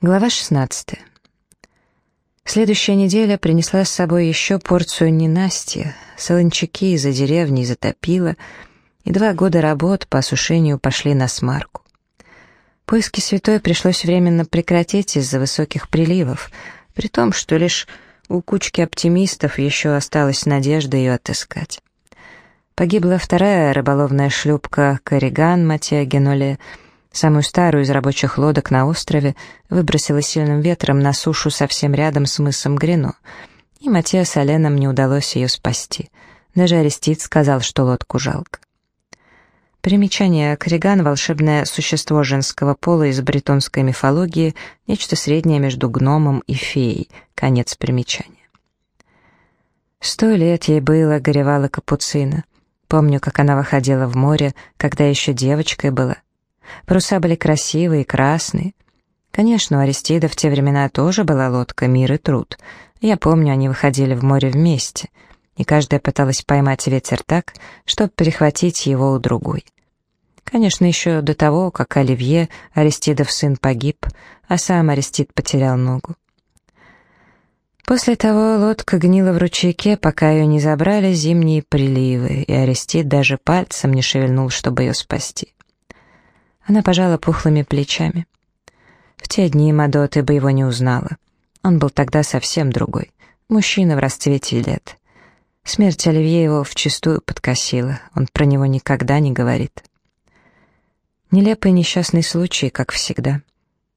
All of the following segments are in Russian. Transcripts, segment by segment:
Глава 16. Следующая неделя принесла с собой еще порцию ненастья, солончаки из-за деревни затопило, и два года работ по осушению пошли на смарку. Поиски святой пришлось временно прекратить из-за высоких приливов, при том, что лишь у кучки оптимистов еще осталась надежда ее отыскать. Погибла вторая рыболовная шлюпка «Корриган» Матья Геноле — Самую старую из рабочих лодок на острове выбросило сильным ветром на сушу совсем рядом с мысом Грино, и Матео с Оленом не удалось ее спасти. Даже Арестит сказал, что лодку жалко. Примечание. Корриган — волшебное существо женского пола из бретонской мифологии, нечто среднее между гномом и феей. Конец примечания. Сто лет ей было, горевала капуцина. Помню, как она выходила в море, когда еще девочкой была. Паруса были красивые, красные. Конечно, у Аристида в те времена тоже была лодка «Мир и труд». Я помню, они выходили в море вместе, и каждая пыталась поймать ветер так, чтобы перехватить его у другой. Конечно, еще до того, как Оливье, Аристидов сын, погиб, а сам Аристид потерял ногу. После того лодка гнила в ручейке, пока ее не забрали зимние приливы, и Аристид даже пальцем не шевельнул, чтобы ее спасти. Она пожала пухлыми плечами. В те дни Мадо ты бы его не узнала. Он был тогда совсем другой. Мужчина в расцвете лет. Смерть Оливье его вчистую подкосила. Он про него никогда не говорит. Нелепый несчастный случай, как всегда.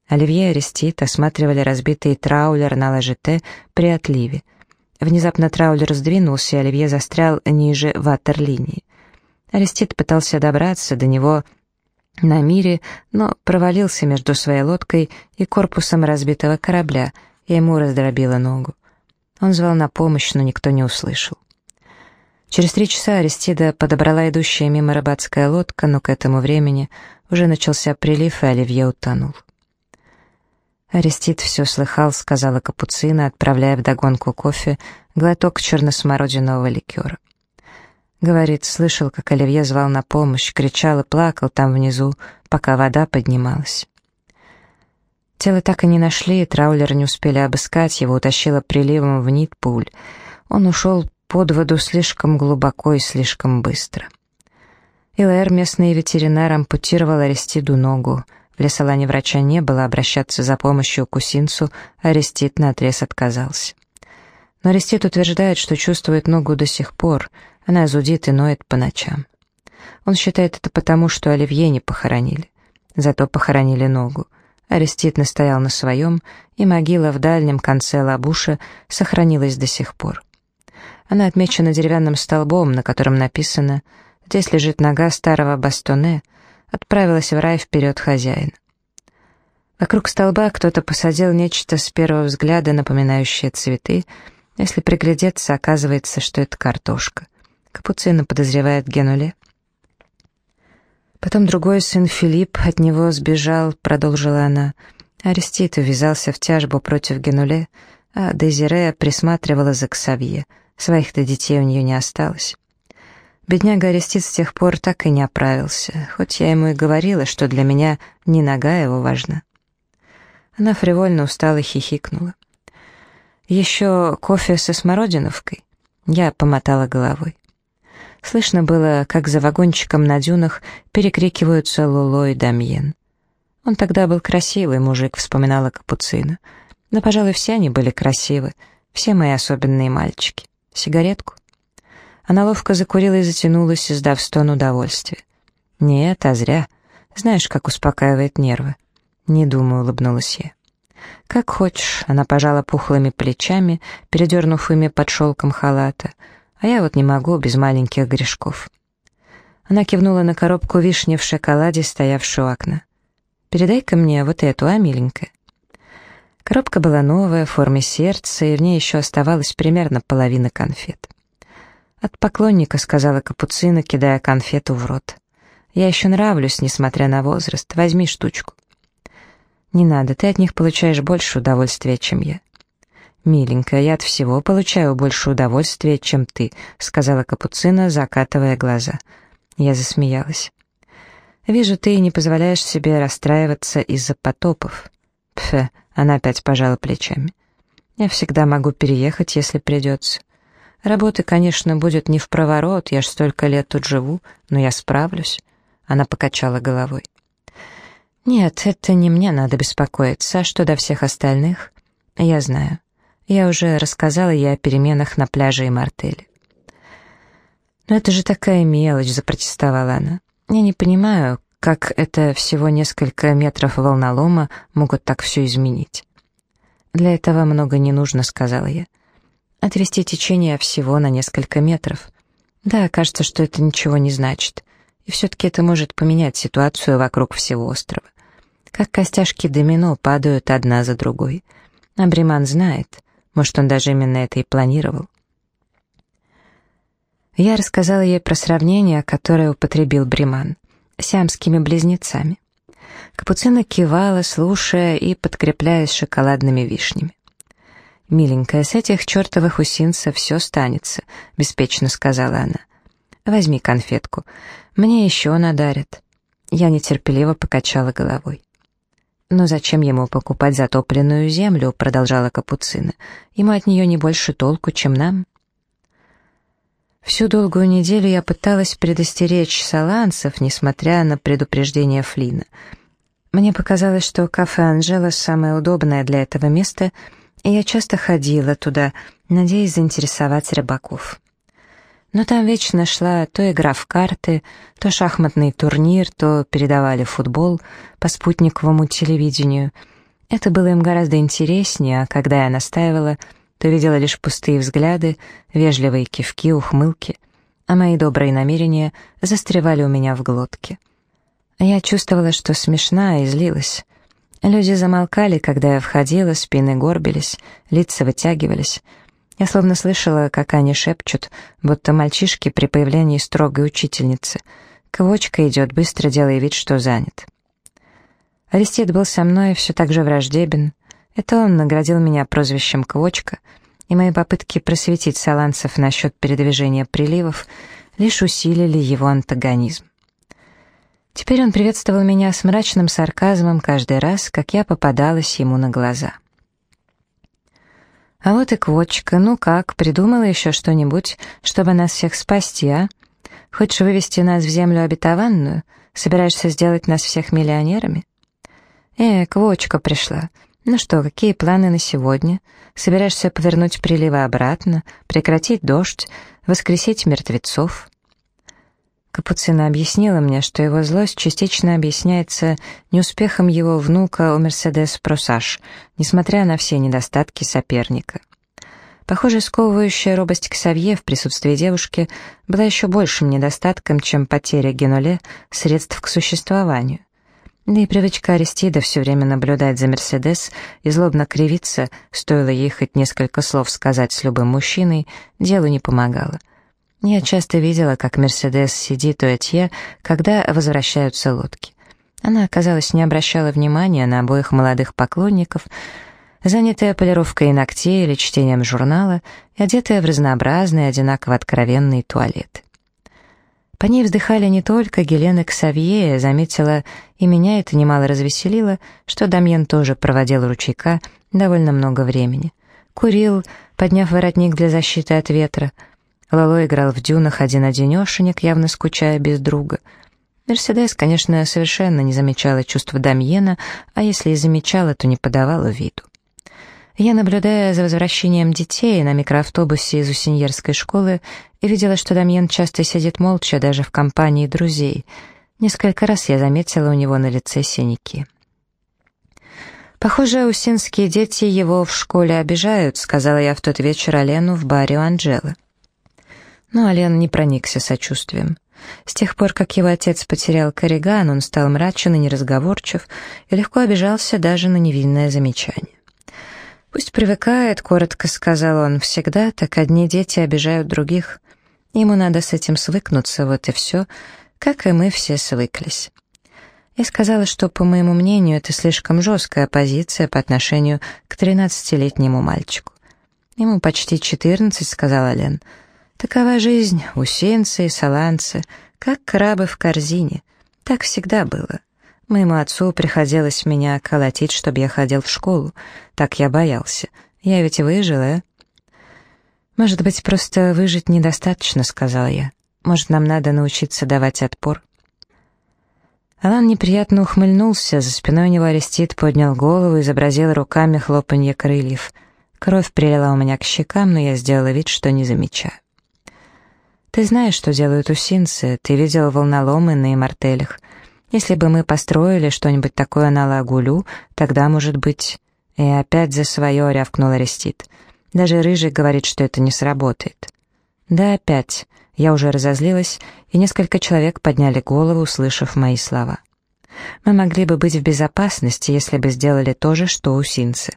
Оливье и Арестит осматривали разбитый траулер на Ложете при отливе. Внезапно траулер сдвинулся, и Оливье застрял ниже ватерлинии. Арестит пытался добраться до него на мире, но провалился между своей лодкой и корпусом разбитого корабля, и ему раздробило ногу. Он звал на помощь, но никто не услышал. Через три часа Аристида подобрала идущая мимо рыбацкая лодка, но к этому времени уже начался прилив, и Оливье утонул. «Арестит все слыхал», — сказала Капуцина, отправляя вдогонку кофе глоток черносмородинового ликера. Говорит, слышал, как Оливье звал на помощь, кричал и плакал там внизу, пока вода поднималась. Тело так и не нашли, траулер не успели обыскать, его утащило приливом в Нитпуль. Он ушел под воду слишком глубоко и слишком быстро. ИЛР, местный ветеринар, ампутировал Аристиду ногу. В лесолане врача не было, обращаться за помощью к Усинцу Арестит наотрез отказался. Но Арестит утверждает, что чувствует ногу до сих пор — она зудит и ноет по ночам. Он считает это потому, что Оливье не похоронили. Зато похоронили ногу. Арестит настоял на своем, и могила в дальнем конце лабуша сохранилась до сих пор. Она отмечена деревянным столбом, на котором написано «Здесь лежит нога старого Бастоне, отправилась в рай вперед хозяина». Вокруг столба кто-то посадил нечто с первого взгляда напоминающее цветы, если приглядеться, оказывается, что это картошка. Капуцина подозревает Генуле. Потом другой сын Филипп от него сбежал, продолжила она. Арестит увязался в тяжбу против Генуле, а Дезире присматривала за Ксавье. Своих-то детей у нее не осталось. Бедняга Арестит с тех пор так и не оправился, хоть я ему и говорила, что для меня не нога его важна. Она фривольно устала хихикнула. «Еще кофе со смородиновкой?» Я помотала головой. Слышно было, как за вагончиком на дюнах перекрикиваются Луло и Дамьен. Он тогда был красивый мужик, вспоминала Капуцина. Но, пожалуй, все они были красивы, все мои особенные мальчики. Сигаретку? Она ловко закурила и затянулась, издав стон удовольствия. «Нет, а зря. Знаешь, как успокаивает нервы?» «Не думаю», — улыбнулась я. «Как хочешь», — она пожала пухлыми плечами, передернув ими под шелком халата — а я вот не могу без маленьких грешков. Она кивнула на коробку вишни в шоколаде, стоявшую у окна. «Передай-ка мне вот эту, а, миленькая?» Коробка была новая, в форме сердца, и в ней еще оставалась примерно половина конфет. «От поклонника», — сказала Капуцина, кидая конфету в рот. «Я еще нравлюсь, несмотря на возраст. Возьми штучку». «Не надо, ты от них получаешь больше удовольствия, чем я». «Миленькая, я от всего получаю больше удовольствия, чем ты», — сказала Капуцина, закатывая глаза. Я засмеялась. «Вижу, ты не позволяешь себе расстраиваться из-за потопов». «Пф, Она опять пожала плечами. «Я всегда могу переехать, если придется. Работы, конечно, будет не в проворот, я ж столько лет тут живу, но я справлюсь». Она покачала головой. «Нет, это не мне надо беспокоиться, а что до всех остальных? Я знаю. Я уже рассказала ей о переменах на пляже и мартеле». «Но это же такая мелочь», — запротестовала она. «Я не понимаю, как это всего несколько метров волнолома могут так все изменить». «Для этого много не нужно», — сказала я. «Отвести течение всего на несколько метров. Да, кажется, что это ничего не значит. И все-таки это может поменять ситуацию вокруг всего острова. Как костяшки домино падают одна за другой. А Бриман знает. Может, он даже именно это и планировал. Я рассказала ей про сравнение, которое употребил Бриман. Сиамскими близнецами. Капуцина кивала, слушая и подкрепляясь шоколадными вишнями. «Миленькая, с этих чертовых усинцев все станется», — беспечно сказала она. «Возьми конфетку. Мне еще надарят». Я нетерпеливо покачала головой. «Но зачем ему покупать затопленную землю?» — продолжала Капуцина. «Ему от нее не больше толку, чем нам». Всю долгую неделю я пыталась предостеречь саланцев, несмотря на предупреждение Флина. Мне показалось, что кафе «Анжела» самое удобное для этого места, и я часто ходила туда, надеясь заинтересовать рыбаков. Но там вечно шла то игра в карты, то шахматный турнир, то передавали футбол по спутниковому телевидению. Это было им гораздо интереснее, а когда я настаивала, то видела лишь пустые взгляды, вежливые кивки, ухмылки, а мои добрые намерения застревали у меня в глотке. Я чувствовала, что смешна и злилась. Люди замолкали, когда я входила, спины горбились, лица вытягивались — я словно слышала, как они шепчут, будто мальчишки при появлении строгой учительницы. Квочка идет, быстро делая вид, что занят. Арестит был со мной все так же враждебен. Это он наградил меня прозвищем Квочка, и мои попытки просветить саланцев насчет передвижения приливов лишь усилили его антагонизм. Теперь он приветствовал меня с мрачным сарказмом каждый раз, как я попадалась ему на глаза. «А вот и Квочка, ну как, придумала еще что-нибудь, чтобы нас всех спасти, а? Хочешь вывести нас в землю обетованную? Собираешься сделать нас всех миллионерами?» «Э, Квочка пришла. Ну что, какие планы на сегодня? Собираешься повернуть приливы обратно, прекратить дождь, воскресить мертвецов?» Капуцина объяснила мне, что его злость частично объясняется неуспехом его внука у Мерседес Просаж, несмотря на все недостатки соперника. Похоже, сковывающая робость Ксавье в присутствии девушки была еще большим недостатком, чем потеря Генуле средств к существованию. Да и привычка Аристида все время наблюдать за Мерседес и злобно кривиться, стоило ей хоть несколько слов сказать с любым мужчиной, делу не помогала. Я часто видела, как Мерседес сидит у Этье, когда возвращаются лодки. Она, казалось, не обращала внимания на обоих молодых поклонников, занятая полировкой ногтей или чтением журнала и одетая в разнообразные, одинаково откровенные туалеты. По ней вздыхали не только Гелена Ксавье, заметила, и меня это немало развеселило, что Дамьен тоже проводил ручейка довольно много времени. Курил, подняв воротник для защиты от ветра — Лало играл в дюнах один-одинешенек, явно скучая без друга. Мерседес, конечно, совершенно не замечала чувства Дамьена, а если и замечала, то не подавала виду. Я, наблюдая за возвращением детей на микроавтобусе из Усиньерской школы, видела, что Дамьен часто сидит молча, даже в компании друзей. Несколько раз я заметила у него на лице синяки. «Похоже, усинские дети его в школе обижают», — сказала я в тот вечер Алену в баре у Анжелы. Но Ален не проникся сочувствием. С тех пор, как его отец потерял Корриган, он стал мрачен и неразговорчив, и легко обижался даже на невинное замечание. «Пусть привыкает», — коротко сказал он, — «всегда так одни дети обижают других. Ему надо с этим свыкнуться, вот и все, как и мы все свыклись». Я сказала, что, по моему мнению, это слишком жесткая позиция по отношению к тринадцатилетнему мальчику. «Ему почти четырнадцать», — сказала Лен, — Такова жизнь, усенцы и саланцы, как крабы в корзине. Так всегда было. Моему отцу приходилось меня колотить, чтобы я ходил в школу. Так я боялся. Я ведь выжил, а?» «Может быть, просто выжить недостаточно», — сказал я. «Может, нам надо научиться давать отпор?» Алан неприятно ухмыльнулся, за спиной у него Арестит поднял голову и изобразил руками хлопанье крыльев. Кровь прилила у меня к щекам, но я сделала вид, что не замечаю. «Ты знаешь, что делают усинцы, ты видел волноломы на имартелях. Если бы мы построили что-нибудь такое на лагулю, тогда, может быть...» И опять за свое рявкнул Арестит. Даже Рыжий говорит, что это не сработает. Да опять. Я уже разозлилась, и несколько человек подняли голову, услышав мои слова. Мы могли бы быть в безопасности, если бы сделали то же, что усинцы.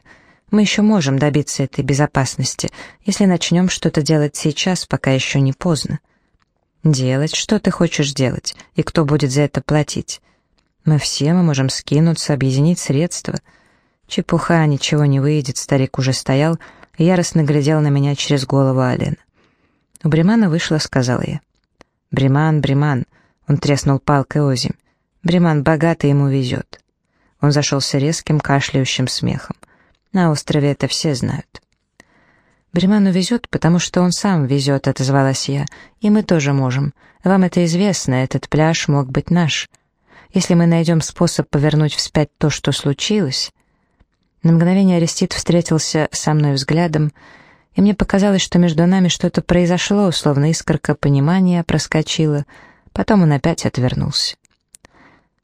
Мы еще можем добиться этой безопасности, если начнем что-то делать сейчас, пока еще не поздно. Делать? Что ты хочешь делать? И кто будет за это платить? Мы все, мы можем скинуться, объединить средства. Чепуха, ничего не выйдет, старик уже стоял и яростно глядел на меня через голову Алина. У Бремана вышла, сказал я. «Бреман, Бреман!» Он треснул палкой озимь. «Бреман богатый, ему везет». Он зашелся резким, кашляющим смехом. На острове это все знают. «Бреману везет, потому что он сам везет», — отозвалась я. «И мы тоже можем. Вам это известно, этот пляж мог быть наш. Если мы найдем способ повернуть вспять то, что случилось...» На мгновение Арестит встретился со мной взглядом, и мне показалось, что между нами что-то произошло, словно искорка понимания проскочила. Потом он опять отвернулся.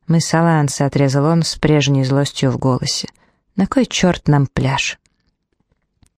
«Мы саланцы», — отрезал он с прежней злостью в голосе. «На кой черт нам пляж?»